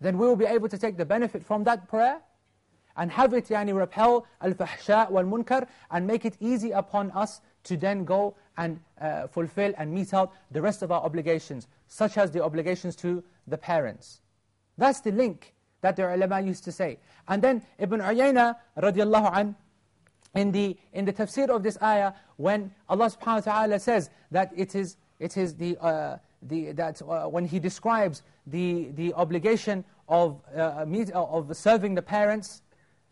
then we will be able to take the benefit from that prayer and have it yani, repel al-fahsha wal-munkar and make it easy upon us to then go and uh, fulfill and meet out the rest of our obligations, such as the obligations to the parents. That's the link that the ulama used to say. And then Ibn Uyayna radiallahu an, in the, in the tafsir of this ayah, when Allah subhanahu wa ta'ala says that it is, it is the, uh, the, that uh, when He describes the, the obligation of, uh, of serving the parents,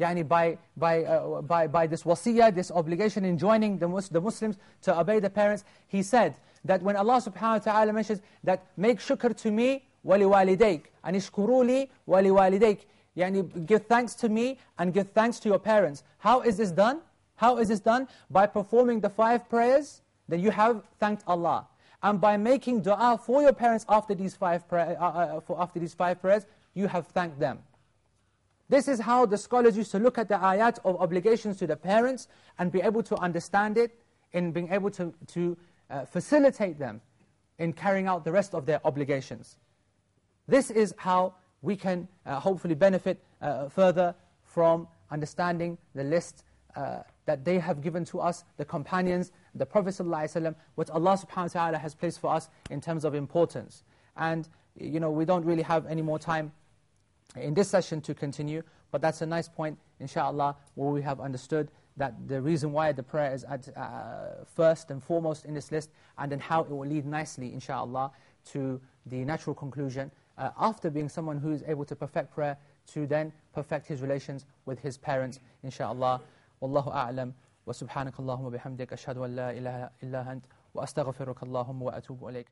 yani by, by, uh, by, by this wasiyah, this obligation in joining the, Mus the Muslims to obey the parents, he said that when Allah subhanahu wa ta'ala mentions that make shukr to me, walidayk, and ishkuruli wali walidayk, yani give thanks to me and give thanks to your parents. How is this done? How is this done? By performing the five prayers, then you have thanked Allah. And by making dua for your parents after these five, uh, uh, after these five prayers, you have thanked them. This is how the scholars used to look at the ayat of obligations to the parents and be able to understand it in being able to, to uh, facilitate them in carrying out the rest of their obligations. This is how we can uh, hopefully benefit uh, further from understanding the list uh, that they have given to us, the companions, the Prophet ﷺ, what Allah subhanahu wa ta'ala has placed for us in terms of importance. And, you know, we don't really have any more time in this session to continue, but that's a nice point, inshallah, where we have understood that the reason why the prayer is at uh, first and foremost in this list, and then how it will lead nicely, inshallah, to the natural conclusion, uh, after being someone who is able to perfect prayer, to then perfect his relations with his parents, inshallah. Wallahu a'lam, wa subhanakallahumma bihamdik, ashhadu an la ilaha illa ant, wa astaghfiruka allahumma wa atubu ilayk.